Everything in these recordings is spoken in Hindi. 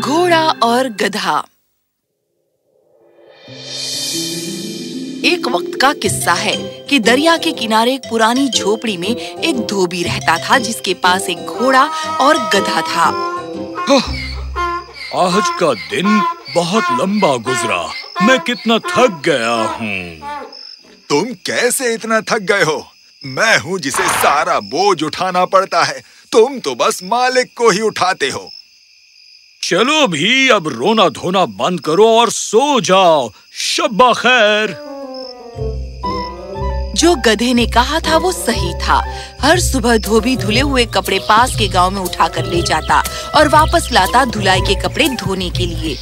घोड़ा और गधा। एक वक्त का किस्सा है कि दरिया के किनारे एक पुरानी झोपड़ी में एक धोबी रहता था जिसके पास एक घोड़ा और गधा था। आज का दिन बहुत लंबा गुजरा। मैं कितना थक गया हूँ। तुम कैसे इतना थक गए हो? मैं हूँ जिसे सारा बोझ उठाना पड़ता है। तुम तो बस मालिक को ही उठाते हो। चलो भी अब रोना धोना बंद करो और सो जाओ। शब्बा खैर। जो गधे ने कहा था वो सही था। हर सुबह धोबी धुले हुए कपड़े पास के गाँव में उठाकर ले जाता और वापस लाता धुलाई के कपड़े धोने के लिए।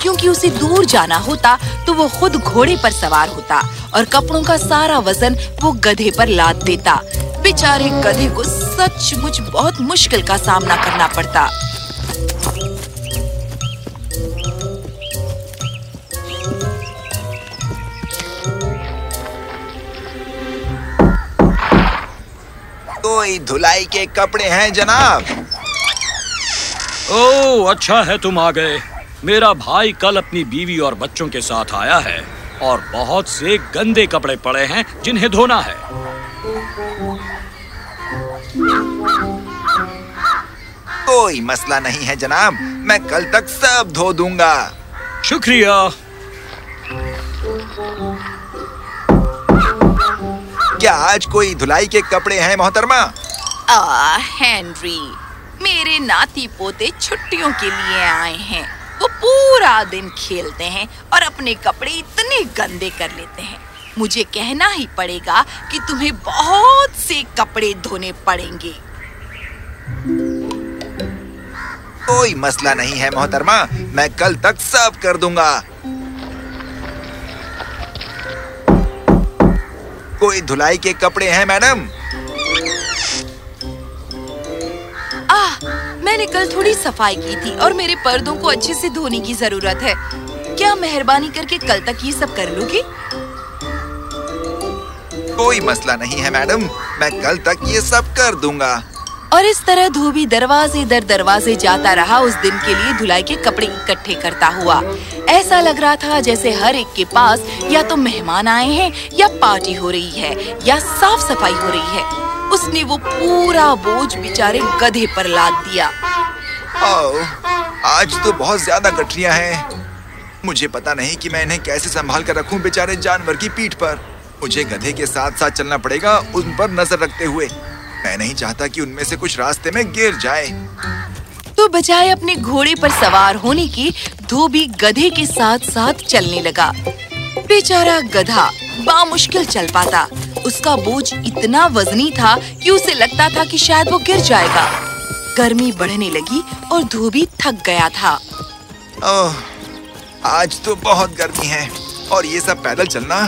क्योंकि उसे दूर जाना होता तो वो खुद घोड़े पर सवार होता और कपड़ों का सारा वज़न वो गधे पर लाद देता। बेचारे गधे को सचमुच बहुत मुश्किल का सामना करना पड़ता। कोई धुलाई के कपड़े हैं जनाब। ओ अच्छा है तुम आ गए मेरा भाई कल अपनी बीवी और बच्चों के साथ आया है और बहुत से गंदे कपड़े पड़े हैं जिन्हें धोना है। कोई मसला नहीं है जनाब। मैं कल तक सब धो दूँगा। शुक्रिया। क्या आज कोई धुलाई के कपड़े हैं मोहतरमा? आ, हेनरी मेरे नाती पोते छुट्टियों के लिए आए हैं। वो पूरा दिन खेलते हैं और अपने कपड़े इतने गंदे कर लेते हैं। मुझे कहना ही पड़ेगा कि तुम्हें बहुत से कपड़े धोने पड़ेंगे। कोई मसला नहीं है मोहतरमा। मैं कल तक साफ़ कर दूँगा। कोई धुलाई के कपड़े हैं मैडम? आह, मैंने कल थोड़ी सफ़ाई की थी और मेरे पर्दों को अच्छे से धोने की ज़रूरत है। क्या मेहरबानी करके कल तक ये सब कर लोगे? कोई मसला नहीं है मैडम। मैं कल तक ये सब कर दूँगा। और इस तरह धोबी दरवाजे दर दरवाजे जाता रहा उस दिन के लिए धुलाई के कपड़े इकट्ठे करता हुआ। ऐसा लग रहा था जैसे हर एक के पास या तो मेहमान आए हैं या पार्टी हो रही है या साफ़ सफ़ाई हो रही है। उसने वो पूरा बोझ बेचारे गधे पर लाद दिया। ओह, आज तो बहुत ज़्यादा गठरियाँ हैं। मुझे पता नहीं कि मैं इन्हें कैसे संभाल कर रखूँ बेचारे जानवर की पीठ पर। मुझे गधे के साथ साथ चलना पड़ेगा उन पर नज़र रखते हुए। मैं नहीं चाहता कि उनमें से कुछ रास्ते में गिर जाए। तो बजाय अपने घोड़े पर सवार होने की धोबी गधे के साथ साथ चलने लगा। बेचारा गधा बामुश्किल चल पाता। उसका बोझ इतना वजनी था कि उसे लगता था कि शायद वो गिर जाएगा। गर्मी बढ़ने लगी और धोबी थक गया था। ओह, आज तो बहुत गर्मी है और ये सब पैदल चलना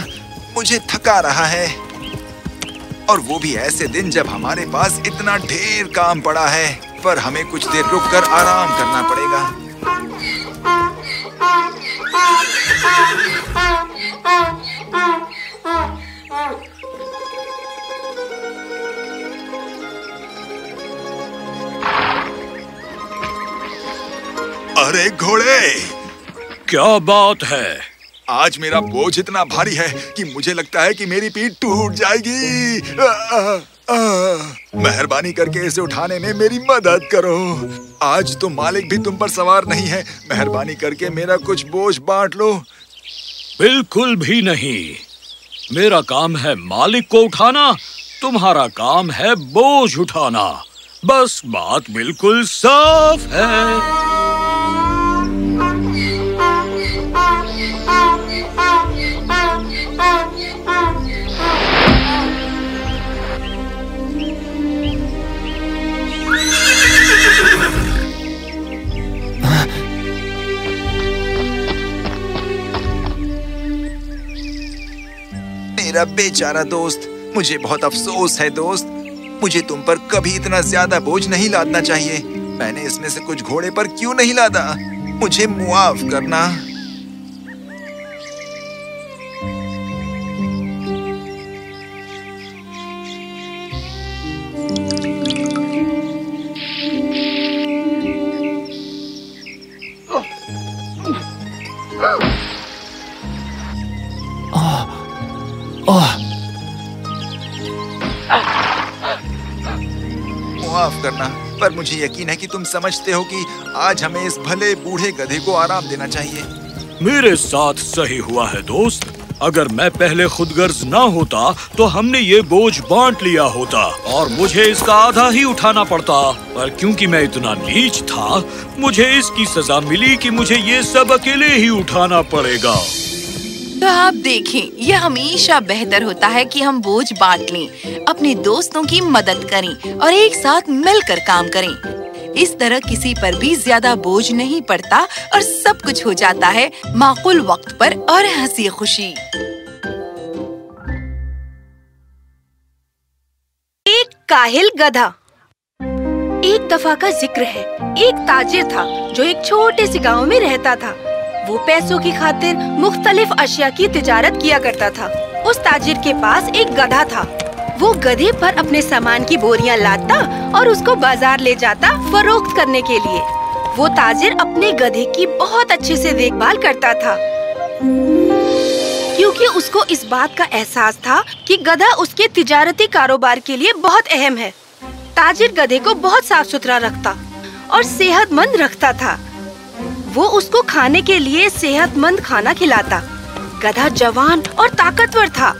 मुझे थका रहा है। और वो भी ऐसे दिन जब हमारे पास इतना ढेर काम पड़ा है पर हमें कुछ देर रुक कर आराम करना पड़ेगा। अरे घोड़े! क्या बात है? आज मेरा बोझ इतना भारी है कि मुझे लगता है कि मेरी पीठ टूट जाएगी। मेहरबानी करके इसे उठाने में मेरी मदद करो। आज तो मालिक भी तुम पर सवार नहीं है। मेहरबानी करके मेरा कुछ बोझ बांट लो। बिल्कुल भी नहीं। मेरा काम है मालिक को उठाना, तुम्हारा काम है बोझ उठाना। बस बात बिल्कुल साफ़ है। मेरा बेचारा दोस्त। मुझे बहुत अफसोस है दोस्त। मुझे तुम पर कभी इतना ज़्यादा बोझ नहीं लादना चाहिए। मैंने इसमें से कुछ घोड़े पर क्यों नहीं लादा? मुझे मुआफ करना। माफ़ करना। पर मुझे यकीन है कि तुम समझते हो कि आज हमें इस भले बूढ़े गधे को आराम देना चाहिए। मेरे साथ सही हुआ है, दोस्त। अगर मैं पहले खुदगर्ज ना होता तो हमने ये बोझ बांट लिया होता और मुझे इसका आधा ही उठाना पड़ता। पर क्योंकि मैं इतना नीच था, मुझे इसकी सजा मिली कि मुझे ये सब अकेले ही उठाना पड़ेगा। तो आप देखें, यह हमेशा बेहतर होता है कि हम बोझ बांट लें, अपने दोस्तों की मदद करें और एक साथ मिलकर काम करें। इस तरह किसी पर भी ज़्यादा बोझ नहीं पड़ता और सब कुछ हो जाता है माकूल वक्त पर और हँसी खुशी एक काहिल गधा। एक दफ़ा का ज़िक्र है। एक ताजिर था, जो एक छोटे से गाँव में रहता था। वो पैसों की खातिर मुख्तलिफ़ अशिया की तिजारत किया करता था। उस ताजिर के पास एक गधा था। वो गधे पर अपने सामान की बोरियाँ लाता और उसको बाज़ार ले जाता फरोख्त करने के लिए। वो ताजिर अपने गधे की बहुत अच्छे से देखभाल करता था। क्योंकि उसको इस बात का एहसास था कि गधा उसके तिजारती कारोबार के लिए बहुत अहम है। ताजिर गधे को बहुत साफ़ सुथरा रखता और सेहतमंद रखता था। वो उसको खाने के लिए सेहतमंद खाना खिलाता। गधा जवान और ताकतवर था।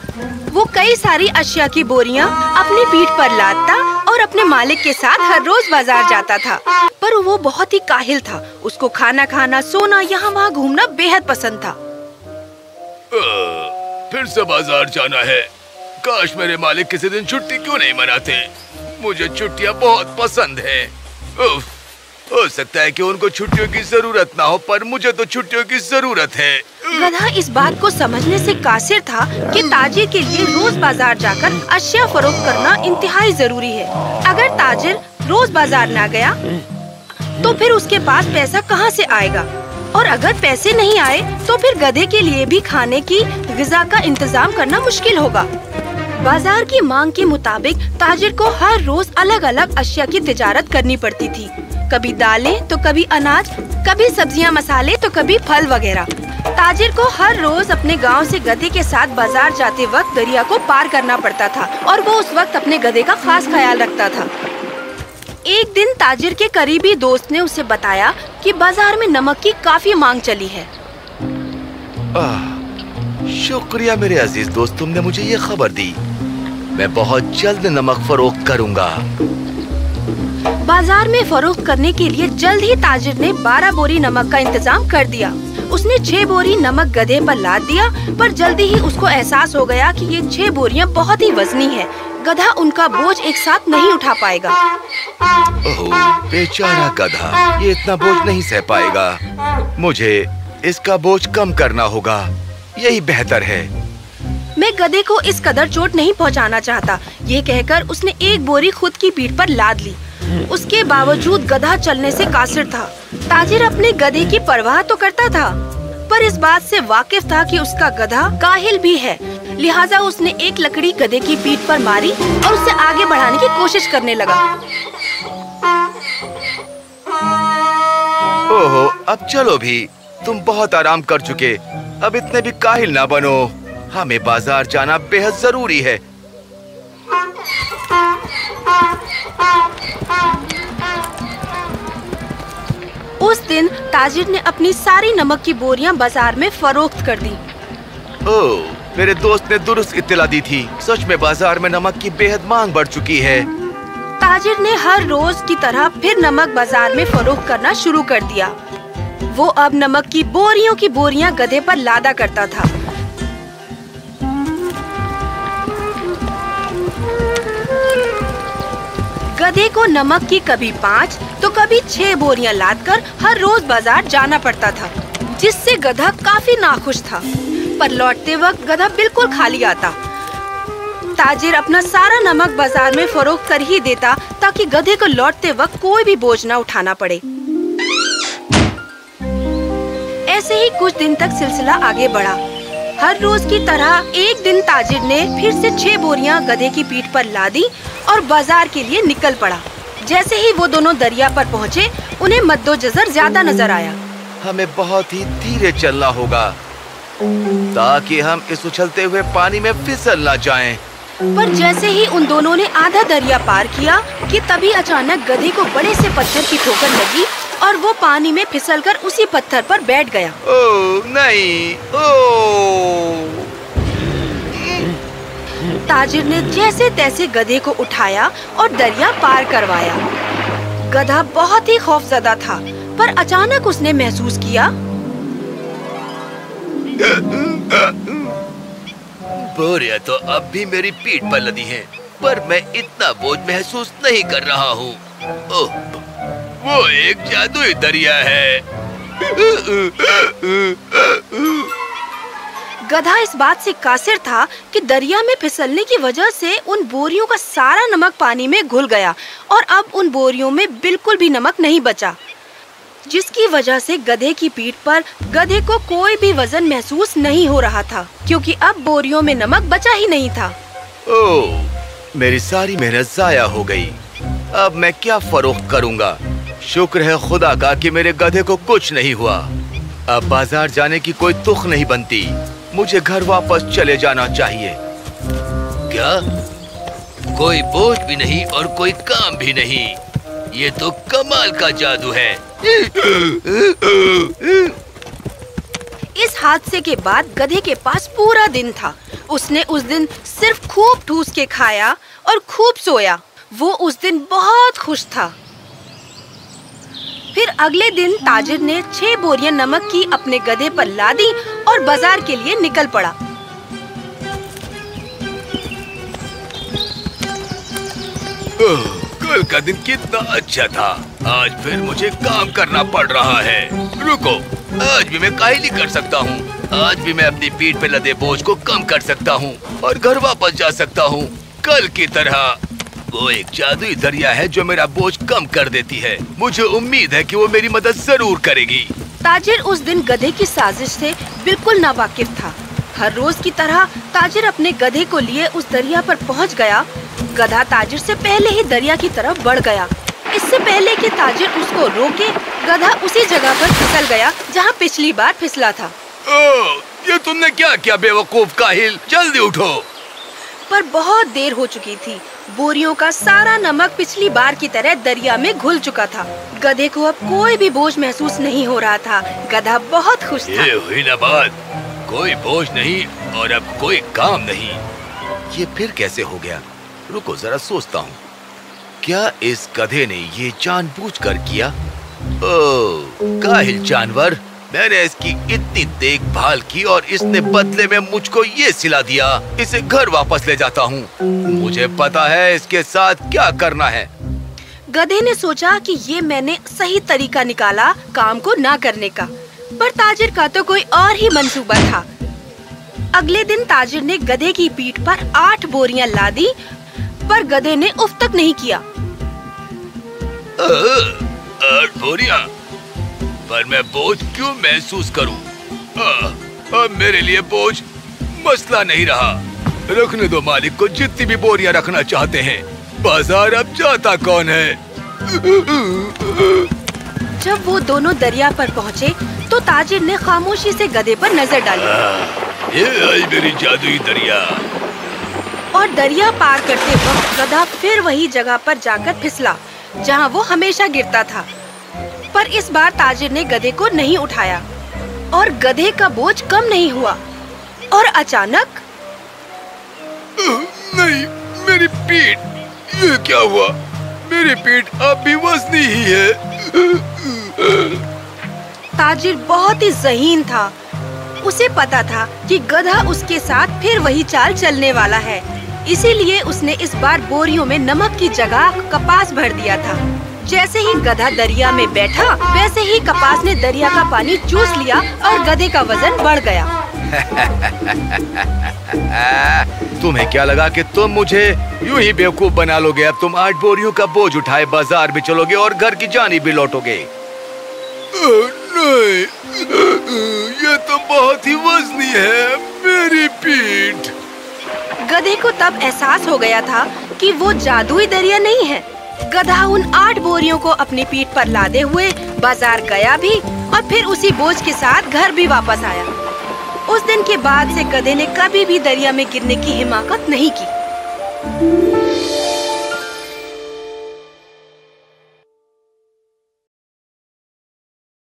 वो कई सारी अशिया की बोरियाँ अपनी पीठ पर लादता और अपने मालिक के साथ हर रोज बाज़ार जाता था। पर वो बहुत ही काहिल था। उसको खाना खाना सोना यहाँ वहाँ घूमना बेहद पसंद था। फिर से बाज़ार जाना है। काश मेरे मालिक किसी दिन छुट्टी क्यों नहीं मनाते? मुझे छुट्टियाँ बहुत पसंद है। उफ, हो सकता है कि उनको छुट्टियों की ज़रूरत ना हो, पर मुझे तो छुट्टियों की ज़रूरत है। गधा, इस बात को समझने से कासिर था कि ताजिर के लिए रोज बाज़ार जाकर अशिया फरोख्त करना इंतहाई ज़रूरी है। अगर ताजिर रोज बाज़ार ना गया तो फिर उसके पास पैसा कहाँ से आएगा? और अगर पैसे नहीं आए तो फिर गधे के लिए भी खाने की गजा का इंतज़ाम करना मुश्किल होगा। बाज़ार की मांग के मुताबिक ताजिर को हर रोज अलग अलग अशिया की तजारत करनी पड़ती थी। कभी दालें तो कभी अनाज कभी सब्ज़ियाँ मसाले तो कभी फल वगैरह। ताजिर को हर रोज अपने गाँव से गधे के साथ बाज़ार जाते वक्त दरिया को पार करना पड़ता था और वो उस वक्त अपने गधे का खास ख्याल रखता था। एक दिन ताजिर के करीबी दोस्त ने उसे बताया कि बाज़ार में नमक की काफ़ी मांग चली है। आह, शुक्रिया मेरे अज़ीज़ दोस्त तुमने मुझे ये खबर दी। मैं बहुत जल्द नमक फरोख्त करूँगा। बाज़ार में फरोख्त करने के लिए जल्द ही ताजिर ने 12 बोरी नमक का इंतज़ाम कर दिया। उसने छह बोरी नमक गधे पर लाद दिया पर जल्दी ही उसको एहसास हो गया कि ये छह बोरियाँ बहुत ही वजनी है। गधा उनका बोझ एक साथ नहीं उठा पाएगा। ओह बेचारा गधा ये इतना बोझ नहीं सह पाएगा। मुझे इसका बोझ कम करना होगा यही बेहतर है। मैं गधे को इस कदर चोट नहीं पहुंचाना चाहता। ये कहकर उसने एक बोरी खुद की पीठ पर लाद ली। उसके बावजूद गधा चलने से कासिर था। ताजिर अपने गधे की परवाह तो करता था, पर इस बात से वाकिफ था कि उसका गधा काहिल भी है। लिहाजा उसने एक लकड़ी गधे की पीठ पर मारी और उसे आगे बढ़ाने की कोशिश करने लगा। ओहो, अब चलो भी। तुम बहुत आराम कर चुके। अब इतने भी काहिल ना बनो। हमें बाज़ार जाना बेहद ज़रूरी है। उस दिन ताजिर ने अपनी सारी नमक की बोरियाँ बाज़ार में फरोख्त कर दी। ओह मेरे दोस्त ने दुरुस्त इत्तला दी थी। सच में बाज़ार में नमक की बेहद मांग बढ़ चुकी है। ताजिर ने हर रोज की तरह फिर नमक बाज़ार में फरोख्त करना शुरू कर दिया। वो अब नमक की बोरियों की बोरियाँ गधे पर लादा करता था। गधे को नमक की कभी पाँच तो कभी छह बोरियाँ लादकर हर रोज बाज़ार जाना पड़ता था, जिससे गधा काफ़ी नाखुश था। पर लौटते वक्त गधा बिल्कुल खाली आता। ताजिर अपना सारा नमक बाज़ार में फरोख्त कर ही देता, ताकि गधे को लौटते वक्त कोई भी बोझ न उठाना पड़े। ऐसे ही कुछ दिन तक सिलसिला आगे बढ़ा। हर रोज की तरह एक दिन ताजिर ने फिर से छह बोरियाँ गधे की पीठ पर ला दी और बाज़ार के लिए निकल पड़ा जैसे ही वो दोनों दरिया पर पहुँचे उन्हें मद्दोजर ज़्यादा नज़र आया हमें बहुत ही धीरे चलना होगा ताकि हम इस उछलते हुए पानी में फिसल न जाएँ। पर जैसे ही उन दोनों ने आधा दरिया पार किया कि तभी अचानक गधे को बड़े से पत्थर की ठोकर लगी और वो पानी में फिसलकर उसी पत्थर पर बैठ गया। ओ नहीं ओ। ताजिर ने जैसे तैसे गधे को उठाया और दरिया पार करवाया। गधा बहुत ही खौफजदा था पर अचानक उसने महसूस किया बोरिया तो अब भी मेरी पीठ पर लदी है पर मैं इतना बोझ महसूस नहीं कर रहा हूँ। ओह, वो एक जादुई दरिया है। गधा इस बात से कासिर था कि दरिया में फिसलने की वजह से उन बोरियों का सारा नमक पानी में घुल गया और अब उन बोरियों में बिल्कुल भी नमक नहीं बचा। जिसकी वजह से गधे की पीठ पर गधे को कोई भी वज़न महसूस नहीं हो रहा था क्योंकि अब बोरियों में नमक बचा ही नहीं था। ओह, मेरी सारी मेहनत जाया हो गई। अब मैं क्या फरोख करूँगा? शुक्र है खुदा का कि मेरे गधे को कुछ नहीं हुआ। अब बाज़ार जाने की कोई तुख नहीं बनती। मुझे घर वापस चले जाना चाहिए। क्या? कोई बोझ भी नहीं और कोई काम भी नहीं। ये तो कमाल का जादू है। इस हादसे के बाद गधे के पास पूरा दिन था। उसने उस दिन सिर्फ़ खूब ठूस के खाया और खूब सोया। वो उस दिन बहुत खुश था। फिर अगले दिन ताजिर ने छह बोरियाँ नमक की अपने गधे पर लादी और बाज़ार के लिए निकल पड़ा। कल का दिन कितना अच्छा था। आज फिर मुझे काम करना पड़ रहा है। रुको, आज भी मैं काहिली कर सकता हूँ। आज भी मैं अपनी पीठ पे लदे बोझ को कम कर सकता हूँ और घर वापस जा सकता हूँ। कल की तरह। वो एक जादुई दरिया है जो मेरा बोझ कम कर देती है। मुझे उम्मीद है कि वो मेरी मदद ज़रूर करेगी। ताजिर उस दिन गधे की साजिश से बिल्कुल नावाकिफ था। हर रोज की तरह ताजिर अपने गधे को लिए उस दरिया पर पहुँच गया। गधा ताजिर से पहले ही दरिया की तरफ़ बढ़ गया। इससे पहले कि ताजिर उसको रोके गधा उसी जगह पर फिसल गया जहाँ पिछली बार फिसला था। ओह, ये तुमने क्या किया बेवकूफ़ काहिल? जल्दी उठो। पर बहुत देर हो चुकी थी। बोरियों का सारा नमक पिछली बार की तरह दरिया में घुल चुका था। गधे को अब कोई भी बोझ महसूस नहीं हो रहा था। गधा बहुत खुश था। ये हुई ना बात। कोई बोझ नहीं और अब कोई काम नहीं। ये फिर कैसे हो गया? रुको जरा सोचता हूँ। क्या इस गधे ने ये जानबूझकर किया? ओ काहिल जानवर मैंने इसकी इतनी देखभाल की और इसने बदले में मुझको ये सिला दिया। इसे घर वापस ले जाता हूँ। मुझे पता है इसके साथ क्या करना है। गधे ने सोचा कि ये मैंने सही तरीका निकाला काम को ना करने का पर ताजिर का तो कोई और ही मंसूबा था। अगले दिन ताजिर ने गधे की पीठ पर आठ बोरियाँ ला दी पर गधे ने उफ तक नहीं किया। आठ बोरियाँ? पर मैं बोझ क्यों महसूस करूँ? अब मेरे लिए बोझ मसला नहीं रहा। रखने दो मालिक को जितनी भी बोरियाँ रखना चाहते हैं। बाज़ार अब जाता कौन है? जब वो दोनों दरिया पर पहुँचे तो ताजिर ने खामोशी से गधे पर नज़र डाली। ये आई मेरी जादुई दरिया। और दरिया पार करते वक्त गधा फिर वही जगह पर जाकर फिसला जहाँ वो हमेशा गिरता था। पर इस बार ताजिर ने गधे को नहीं उठाया और गधे का बोझ कम नहीं हुआ। और अचानक नहीं, मेरी पीठ। ये क्या हुआ? मेरी पीठ अब भी वजनी ही है। ताजिर बहुत ही जहीन था। उसे पता था कि गधा उसके साथ फिर वही चाल चलने वाला है। इसीलिए उसने इस बार बोरियों में नमक की जगह कपास भर दिया था। जैसे ही गधा दरिया में बैठा, वैसे ही कपास ने दरिया का पानी चूस लिया और गधे का वज़न बढ़ गया। तुम्हें क्या लगा कि तुम मुझे यूँ ही बेवकूफ़ बना लोगे? अब तुम आठ बोरियों का बोझ उठाए बाज़ार भी चलोगे और घर की जानी भी लौटोगे। नहीं ये तो बहुत ही वजनी है मेरी पीठ। गधे को तब एहसास हो गया था कि वो जादुई दरिया नहीं है। गधा उन आठ बोरियों को अपनी पीठ पर लादे हुए बाज़ार गया भी और फिर उसी बोझ के साथ घर भी वापस आया। उस दिन के बाद से गधे ने कभी भी दरिया में गिरने की हिमाकत नहीं की।